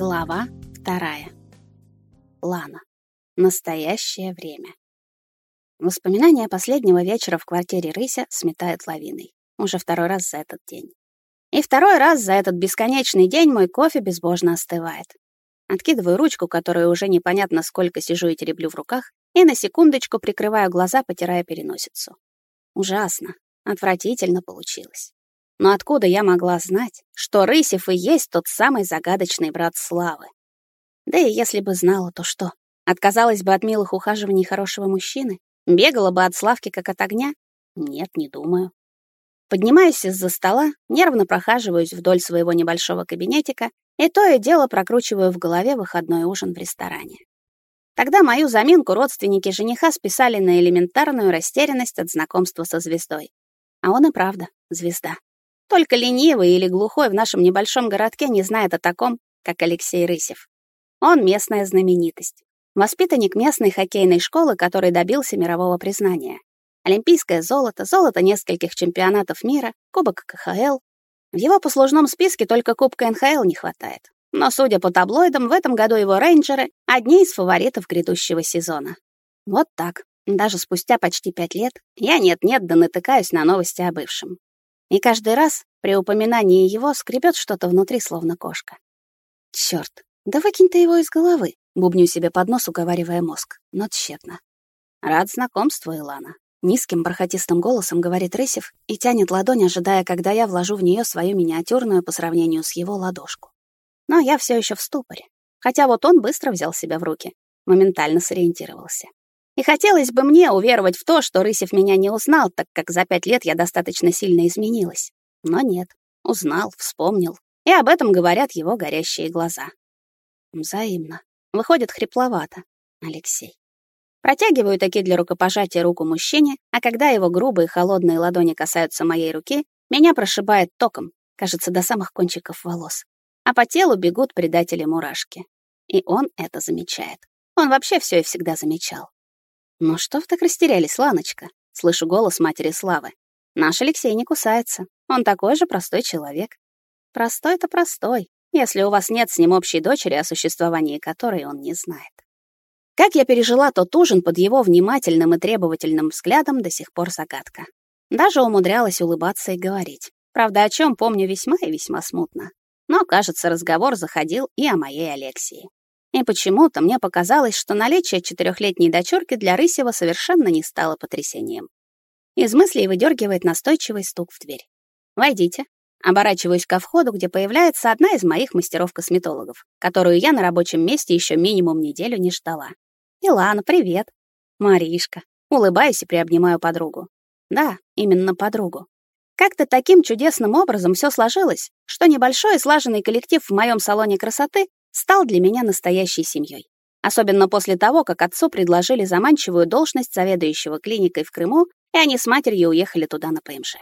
Глава вторая. Лана. Настоящее время. Воспоминания последнего вечера в квартире Рыся сметают лавиной. Уже второй раз за этот день. И второй раз за этот бесконечный день мой кофе безбожно остывает. Откидываю ручку, которую уже непонятно сколько сижу и тереблю в руках, и на секундочку прикрываю глаза, потирая переносицу. Ужасно, отвратительно получилось. Но откуда я могла знать, что Рысев и есть тот самый загадочный брат Славы? Да и если бы знала, то что? Отказалась бы от милых ухаживаний хорошего мужчины? Бегала бы от Славки как от огня? Нет, не думаю. Поднимаюсь из-за стола, нервно прохаживаюсь вдоль своего небольшого кабинетика и то и дело прокручиваю в голове выходной ужин в ресторане. Тогда мою заминку родственники жениха списали на элементарную растерянность от знакомства со звездой. А он и правда звезда. Только ленивый или глухой в нашем небольшом городке не знает о таком, как Алексей Рысев. Он местная знаменитость. Воспитанник местной хоккейной школы, который добился мирового признания. Олимпийское золото, золото нескольких чемпионатов мира, кубок КХЛ. В его послужном списке только кубка НХЛ не хватает. Но, судя по таблоидам, в этом году его рейнджеры — одни из фаворитов грядущего сезона. Вот так. Даже спустя почти пять лет я нет-нет да натыкаюсь на новости о бывшем. И каждый раз при упоминании его скребет что-то внутри, словно кошка. Черт, да выкинь ты его из головы, бубню себе под нос, уговаривая мозг, но тщетно. Рад знакомству, Илана. Низким бархатистым голосом говорит Рысев и тянет ладонь, ожидая, когда я вложу в нее свою миниатюрную по сравнению с его ладошку. Но я все еще в ступоре. Хотя вот он быстро взял себя в руки, моментально сориентировался. И хотелось бы мне уверовать в то, что Рысев меня не узнал, так как за пять лет я достаточно сильно изменилась. Но нет, узнал, вспомнил. И об этом говорят его горящие глаза. Взаимно. Выходит хрипловато. Алексей. Протягиваю таки для рукопожатия руку мужчине, а когда его грубые холодные ладони касаются моей руки, меня прошибает током, кажется, до самых кончиков волос. А по телу бегут предатели мурашки. И он это замечает. Он вообще все и всегда замечал. «Ну что вы так растерялись, Ланочка?» Слышу голос матери Славы. «Наш Алексей не кусается. Он такой же простой человек. Простой-то простой, если у вас нет с ним общей дочери, о существовании которой он не знает». Как я пережила тот ужин под его внимательным и требовательным взглядом, до сих пор загадка. Даже умудрялась улыбаться и говорить. Правда, о чем помню весьма и весьма смутно. Но, кажется, разговор заходил и о моей Алексии. И почему-то мне показалось, что наличие четырехлетней дочурки для Рысева совершенно не стало потрясением. Из мыслей выдергивает настойчивый стук в дверь. «Войдите». Оборачиваюсь ко входу, где появляется одна из моих мастеров-косметологов, которую я на рабочем месте еще минимум неделю не ждала. «Илана, привет». «Маришка». Улыбаюсь и приобнимаю подругу. Да, именно подругу. Как-то таким чудесным образом все сложилось, что небольшой и слаженный коллектив в моем салоне красоты стал для меня настоящей семьей. Особенно после того, как отцу предложили заманчивую должность заведующего клиникой в Крыму, и они с матерью уехали туда на ПМЖ.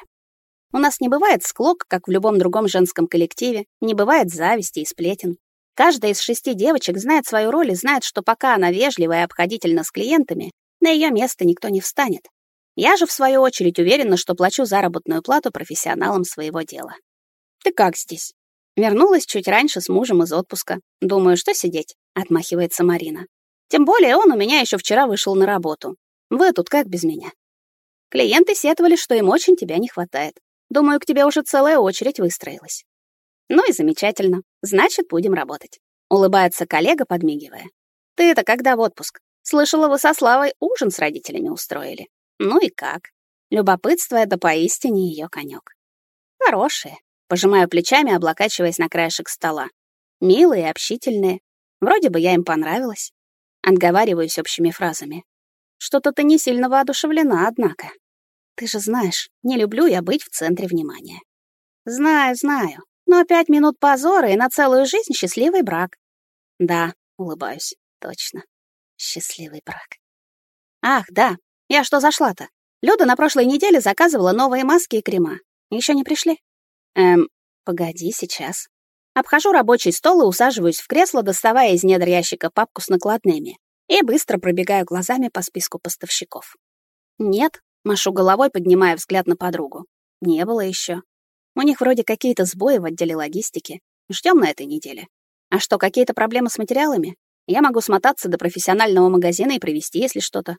У нас не бывает склок, как в любом другом женском коллективе, не бывает зависти и сплетен. Каждая из шести девочек знает свою роль и знает, что пока она вежлива и обходительна с клиентами, на ее место никто не встанет. Я же, в свою очередь, уверена, что плачу заработную плату профессионалам своего дела. «Ты как здесь?» Вернулась чуть раньше с мужем из отпуска. Думаю, что сидеть, отмахивается Марина. Тем более он у меня еще вчера вышел на работу. Вы тут как без меня? Клиенты сетовали, что им очень тебя не хватает. Думаю, к тебе уже целая очередь выстроилась. Ну и замечательно. Значит, будем работать. Улыбается коллега, подмигивая. Ты это когда в отпуск? Слышала, вы со Славой ужин с родителями устроили. Ну и как? Любопытство — это поистине ее конек. Хорошие. Пожимаю плечами, облокачиваясь на краешек стола. Милые, общительные. Вроде бы я им понравилась. Отговариваюсь общими фразами. Что-то ты не сильно воодушевлена, однако. Ты же знаешь, не люблю я быть в центре внимания. Знаю, знаю. Но пять минут позора и на целую жизнь счастливый брак. Да, улыбаюсь. Точно. Счастливый брак. Ах, да. Я что зашла-то? Люда на прошлой неделе заказывала новые маски и крема. Еще не пришли? Эм, погоди, сейчас. Обхожу рабочий стол и усаживаюсь в кресло, доставая из недр ящика папку с накладными, и быстро пробегаю глазами по списку поставщиков. Нет, машу головой, поднимая взгляд на подругу. Не было еще. У них вроде какие-то сбои в отделе логистики. Ждем на этой неделе. А что, какие-то проблемы с материалами? Я могу смотаться до профессионального магазина и привезти, если что-то.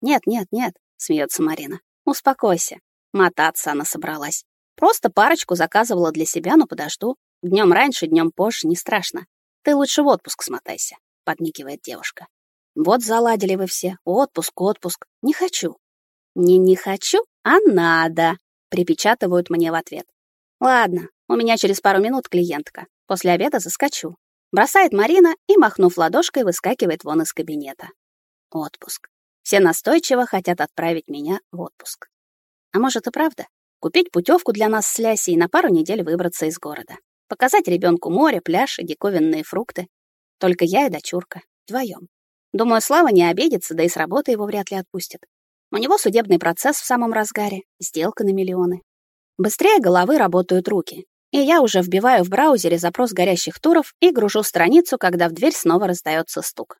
Нет, нет, нет, смеется Марина. Успокойся. Мотаться она собралась. Просто парочку заказывала для себя, но подожду. Днем раньше, днем позже, не страшно. Ты лучше в отпуск смотайся, подмигивает девушка. Вот заладили вы все. Отпуск, отпуск. Не хочу. Не не хочу, а надо, припечатывают мне в ответ. Ладно, у меня через пару минут клиентка. После обеда заскочу. Бросает Марина и, махнув ладошкой, выскакивает вон из кабинета. Отпуск. Все настойчиво хотят отправить меня в отпуск. А может и правда? Купить путевку для нас с Лясей и на пару недель выбраться из города. Показать ребенку море, пляж и диковинные фрукты. Только я и дочурка. Вдвоем. Думаю, Слава не обидится, да и с работы его вряд ли отпустят. У него судебный процесс в самом разгаре, сделка на миллионы. Быстрее головы работают руки, и я уже вбиваю в браузере запрос горящих туров и гружу страницу, когда в дверь снова раздается стук.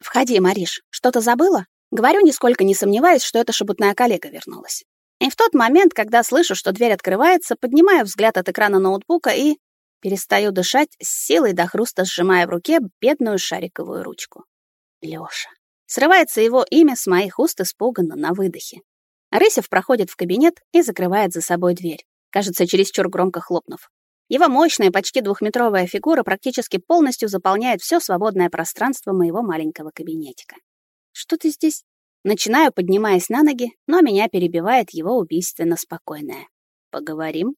«Входи, Мариш, что-то забыла?» Говорю, нисколько не сомневаясь, что эта шебутная коллега вернулась. И в тот момент, когда слышу, что дверь открывается, поднимаю взгляд от экрана ноутбука и перестаю дышать, с силой до хруста сжимая в руке бедную шариковую ручку. Лёша. Срывается его имя с моих уст испуганно на выдохе. Рысев проходит в кабинет и закрывает за собой дверь, кажется, чересчур громко хлопнув. Его мощная, почти двухметровая фигура практически полностью заполняет все свободное пространство моего маленького кабинетика. «Что ты здесь?» Начинаю, поднимаясь на ноги, но меня перебивает его убийственно спокойное. «Поговорим?»